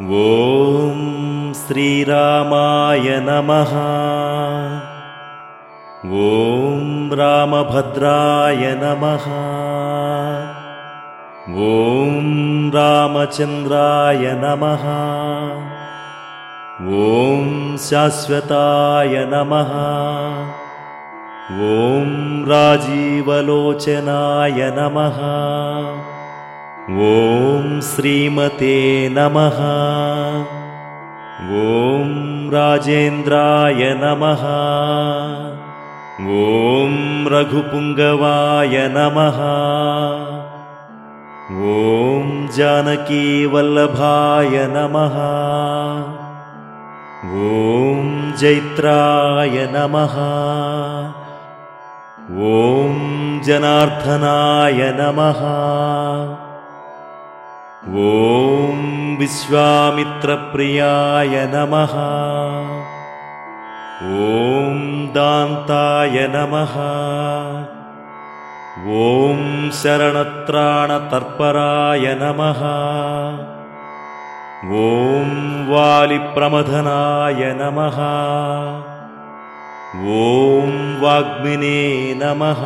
ॐ श्रीरामाय नमः। ॐ रामभद्राय नमः। ॐ रामचन्द्राय नमः। ॐ शाश्वताय नमः। ॐ राजीवलोचनाय नमः ॐ श्रीमते नमः। ॐ राजेन्द्राय नमः। ॐ रघुपुङ्गवाय नमः। ॐ जानकीवल्लभाय नमः। ॐ जैत्राय नमः। ॐ जनार्दनाय नमः ॐ विश्वामित्रप्रियाय नमः। ॐ दान्ताय नमः। ॐ शरणत्राणतर्पराय नमः। ॐ वालिप्रमथनाय नमः। ॐ वाग्मिने नमः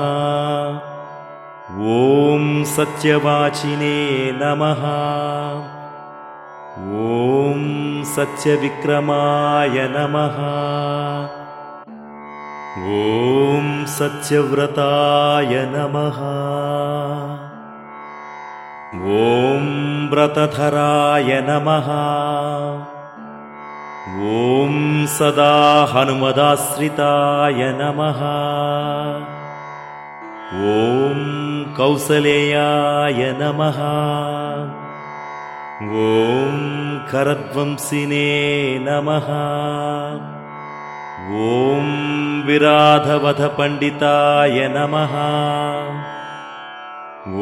ॐ सत्यवाचिने नमः। ॐ सत्यविक्रमाय नमः। ॐ सत्यव्रताय नमः। ॐ व्रतधराय नमः। ॐ सदा हनुमदाश्रिताय नमः ॐ कौसलेयाय नमः। ॐ करध्वंसिने नमः। ॐ विराधवधपण्डिताय नमः।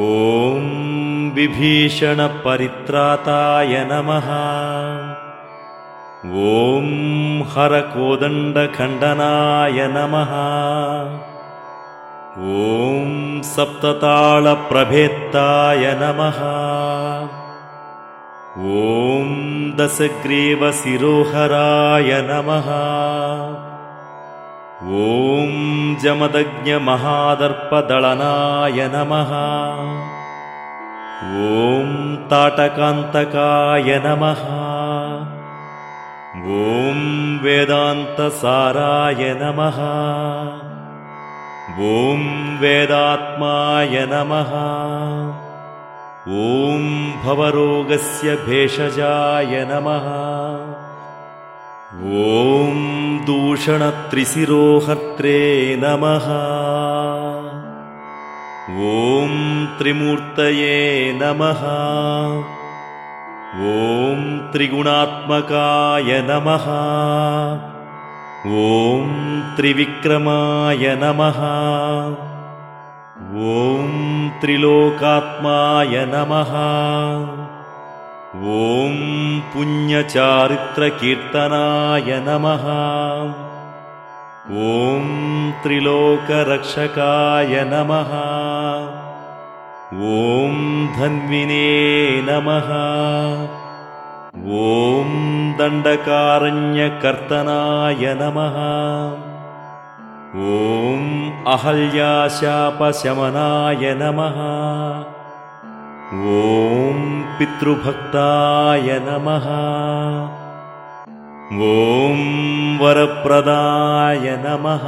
ॐ विभीषणपरित्राताय नमः। ॐ हरकोदण्डखण्डनाय नमः ॐ सप्तताळप्रभेत्ताय नमः। ॐ दशग्रीवशिरोहराय नमः। ॐ जमदज्ञमहादर्पदळनाय नमः। ॐ ताटकान्तकाय नमः। ॐ वेदान्तसाराय नमः ॐ वेदात्माय नमः। ॐ भवरोगस्य भेषजाय नमः। ॐ दूषणत्रिशिरोहर्त्रे नमः। ॐ त्रिमूर्तये नमः। ॐ त्रिगुणात्मकाय नमः ॐ त्रिविक्रमाय नमः। ॐ त्रिलोकात्माय नमः। ॐ पुण्यचारित्रकीर्तनाय नमः। ॐ त्रिलोकरक्षकाय नमः। ॐ धन्विने नमः ॐ दण्डकारण्यकर्तनाय नमः। ॐ अहल्याशापशमनाय नमः। ॐ पितृभक्ताय नमः। ॐ वरप्रदाय नमः।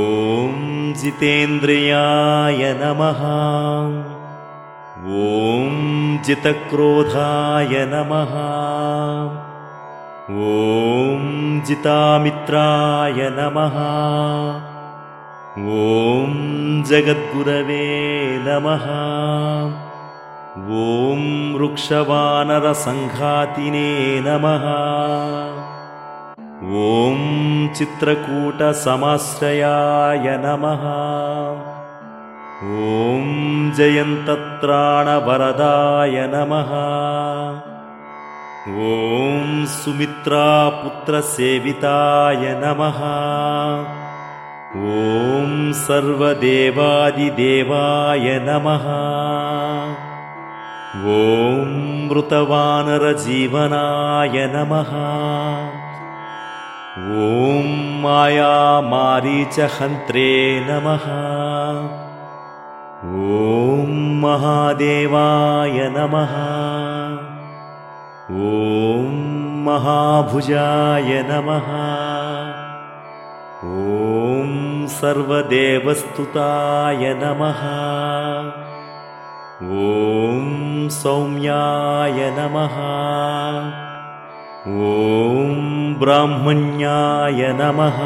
ॐ जितेन्द्रियाय नमः ॐ जितक्रोधाय नमः। ॐ जितामित्राय नमः। ॐ जगद्गुरवे नमः। ॐ वृक्षवानरसङ्घातिने नमः। ॐ चित्रकूटसमाश्रयाय नमः ॐ जयन्तत्राणवरदाय नमः। ॐ सुमित्रापुत्रसेविताय नमः। ॐ सर्वदेवादिदेवाय नमः। ॐ मृतवानरजीवनाय नमः। ॐ मायामारीचहन्त्रे नमः ॐ महादेवाय नमः। ॐ महाभुजाय नमः। ॐ सर्वदेवस्तुताय नमः। ॐ सौम्याय नमः। ॐ ब्राह्मण्याय नमः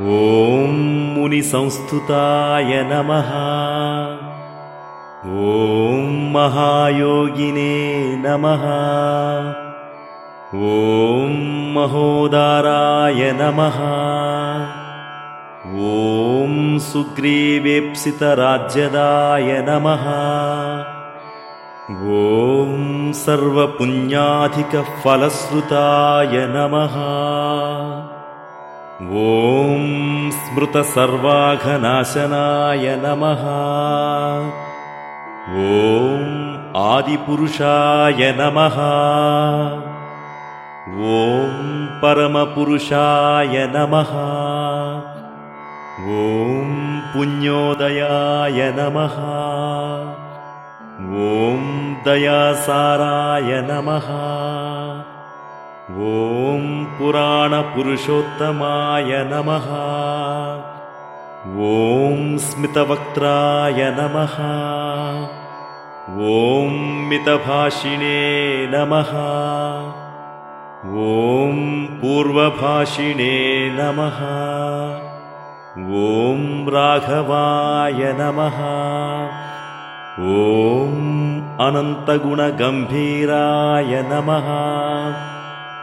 ॐ मुनिसंस्तुताय नमः। ॐ महायोगिने नमः। ॐ महोदाराय नमः। ॐ सुग्रीवेप्सितराज्यदाय नमः। ॐ सर्वपुण्याधिकफलश्रुताय नमः ॐ स्मृतसर्वाघनाशनाय नमः। ॐ आदिपुरुषाय नमः। ॐ परमपुरुषाय नमः। ॐ पुण्योदयाय नमः। ॐ दयासाराय नमः ॐ पुराणपुरुषोत्तमाय नमः। ॐ स्मितवक्त्राय नमः। ॐ मितभाषिणे नमः। ॐ पूर्वभाषिणे नमः। ॐ राघवाय नमः। ॐ अनन्तगुणगम्भीराय नमः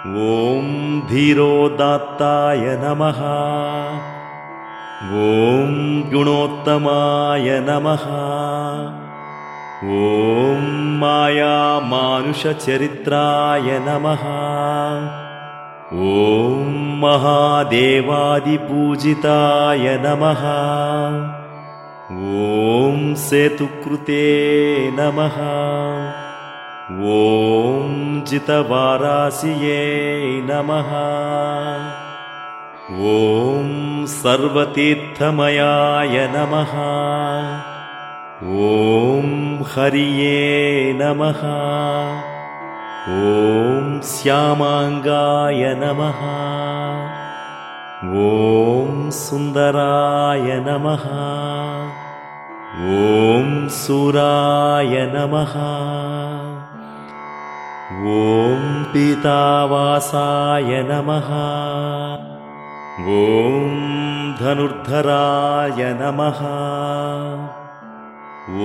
ॐ धीरोदात्ताय नमः। ॐ गुणोत्तमाय नमः। ॐ मायामानुषचरित्राय नमः। ॐ महादेवादिपूजिताय नमः। ॐ सेतुकृते नमः ॐ जितवारासिये नमः। ॐ सर्वतीर्थमयाय नमः। ॐ हरिये नमः। ॐ श्यामाङ्गाय नमः। ॐ सुन्दराय नमः। ॐ सुराय नमः ॐ पीतावासाय नमः। ॐ धनुर्धराय नमः।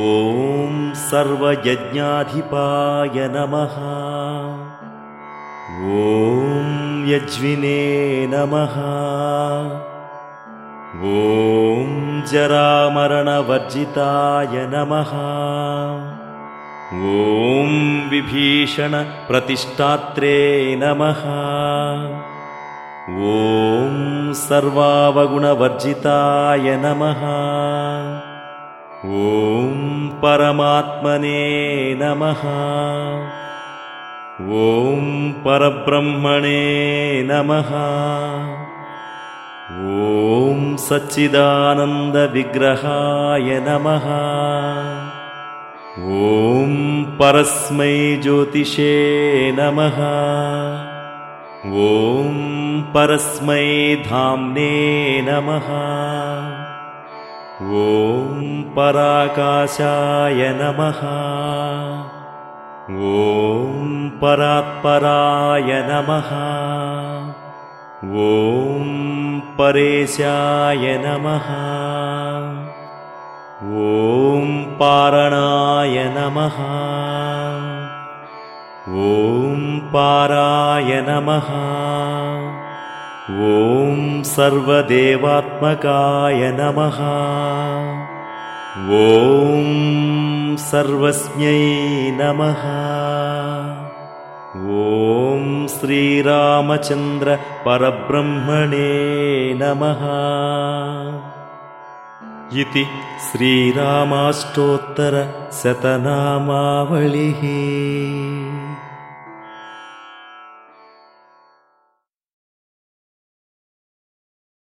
ॐ सर्वयज्ञाधिपाय नमः। ॐ यज्विने नमः। ॐ जरामरणवर्जिताय नमः ॐ विभीषणप्रतिष्ठात्रे नमः। ॐ सर्वावगुणवर्जिताय नमः। ॐ परमात्मने नमः। ॐ परब्रह्मणे नमः। ॐ सच्चिदानन्दविग्रहाय नमः ॐ परस्मै ज्योतिषे नमः। ॐ परस्मै धाम्ने नमः। ॐ पराकाशाय नमः। ॐ परात्पराय नमः। ॐ परेशाय नमः ॐ पारणाय नमः। ॐ पाराय नमः। ॐ सर्वदेवात्मकाय नमः। ॐ सर्वस्मै नमः। ॐ श्रीरामचन्द्रपरब्रह्मणे नमः इति श्रीरामाष्टोत्तरशतनामावलिः